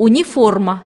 униформа.